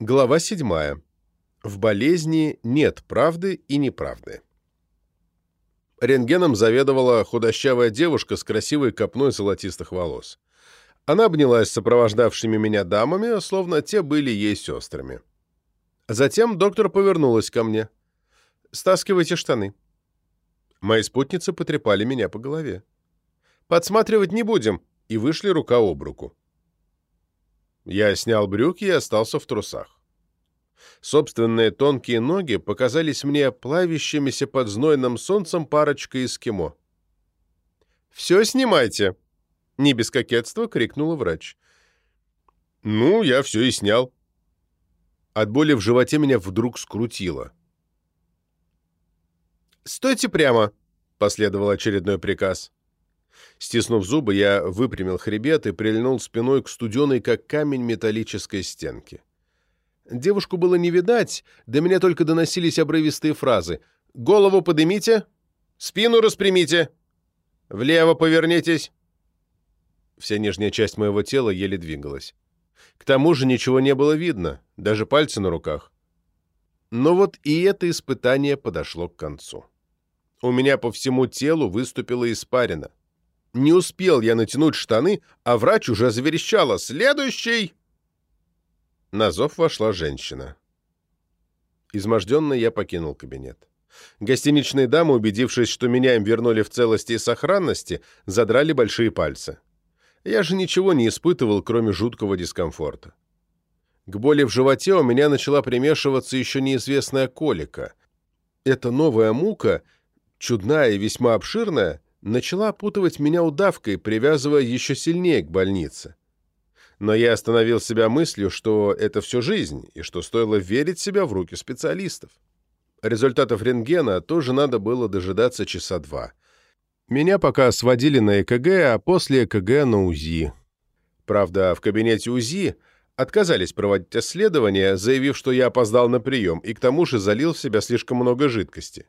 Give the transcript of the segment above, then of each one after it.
Глава 7. В болезни нет правды и неправды. Рентгеном заведовала худощавая девушка с красивой копной золотистых волос. Она обнялась с сопровождавшими меня дамами, словно те были ей сестрами. Затем доктор повернулась ко мне. «Стаскивайте штаны». Мои спутницы потрепали меня по голове. «Подсматривать не будем», и вышли рука об руку. Я снял брюки и остался в трусах. Собственные тонкие ноги показались мне плавящимися под знойным солнцем парочкой эскимо. «Все снимайте!» — не без кокетства крикнула врач. «Ну, я все и снял». От боли в животе меня вдруг скрутило. «Стойте прямо!» — последовал очередной приказ. Стиснув зубы, я выпрямил хребет и прильнул спиной к студеной, как камень, металлической стенке. Девушку было не видать, до меня только доносились обрывистые фразы. «Голову подымите! Спину распрямите! Влево повернитесь!» Вся нижняя часть моего тела еле двигалась. К тому же ничего не было видно, даже пальцы на руках. Но вот и это испытание подошло к концу. У меня по всему телу выступила испарина. Не успел я натянуть штаны, а врач уже заверещала «Следующий!» На зов вошла женщина. Изможденный я покинул кабинет. Гостиничные дамы, убедившись, что меня им вернули в целости и сохранности, задрали большие пальцы. Я же ничего не испытывал, кроме жуткого дискомфорта. К боли в животе у меня начала примешиваться еще неизвестная колика. Эта новая мука, чудная и весьма обширная, начала опутывать меня удавкой, привязывая еще сильнее к больнице. Но я остановил себя мыслью, что это все жизнь, и что стоило верить себя в руки специалистов. Результатов рентгена тоже надо было дожидаться часа два. Меня пока сводили на ЭКГ, а после ЭКГ на УЗИ. Правда, в кабинете УЗИ отказались проводить исследования, заявив, что я опоздал на прием и к тому же залил в себя слишком много жидкости.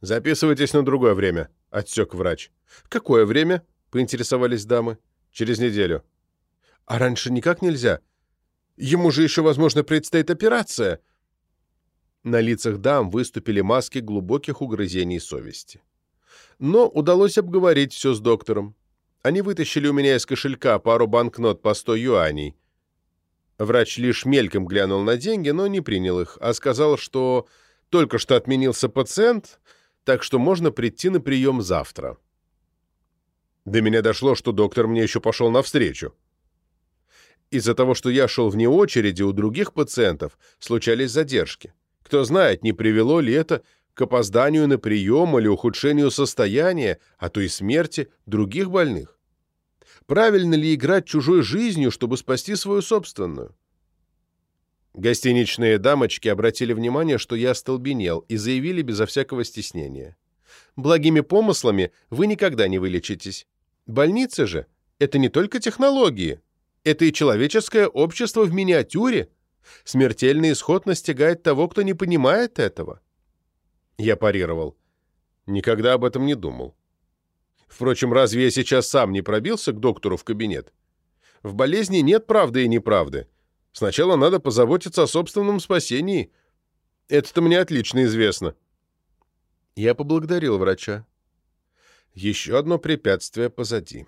«Записывайтесь на другое время», — отсек врач. «Какое время?» — поинтересовались дамы. «Через неделю». «А раньше никак нельзя? Ему же еще, возможно, предстоит операция». На лицах дам выступили маски глубоких угрызений совести. Но удалось обговорить все с доктором. Они вытащили у меня из кошелька пару банкнот по 100 юаней. Врач лишь мельком глянул на деньги, но не принял их, а сказал, что только что отменился пациент, так что можно прийти на прием завтра. До меня дошло, что доктор мне еще пошел навстречу. Из-за того, что я шел вне очереди, у других пациентов случались задержки. Кто знает, не привело ли это к опозданию на прием или ухудшению состояния, а то и смерти других больных. Правильно ли играть чужой жизнью, чтобы спасти свою собственную? Гостиничные дамочки обратили внимание, что я остолбенел, и заявили безо всякого стеснения. «Благими помыслами вы никогда не вылечитесь. Больницы же — это не только технологии, это и человеческое общество в миниатюре. Смертельный исход настигает того, кто не понимает этого». Я парировал. Никогда об этом не думал. Впрочем, разве я сейчас сам не пробился к доктору в кабинет? В болезни нет правды и неправды. Сначала надо позаботиться о собственном спасении. Это-то мне отлично известно. Я поблагодарил врача. Еще одно препятствие позади.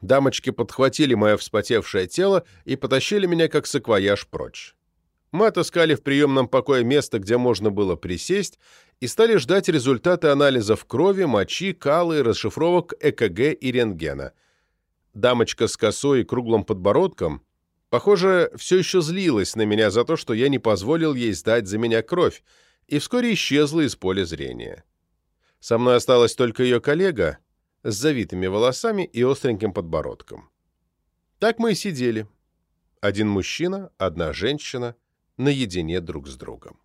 Дамочки подхватили мое вспотевшее тело и потащили меня как саквояж прочь. Мы отыскали в приемном покое место, где можно было присесть, и стали ждать результаты анализов крови, мочи, калы, расшифровок ЭКГ и рентгена. Дамочка с косой и круглым подбородком Похоже, все еще злилась на меня за то, что я не позволил ей сдать за меня кровь, и вскоре исчезла из поля зрения. Со мной осталась только ее коллега с завитыми волосами и остреньким подбородком. Так мы и сидели. Один мужчина, одна женщина, наедине друг с другом.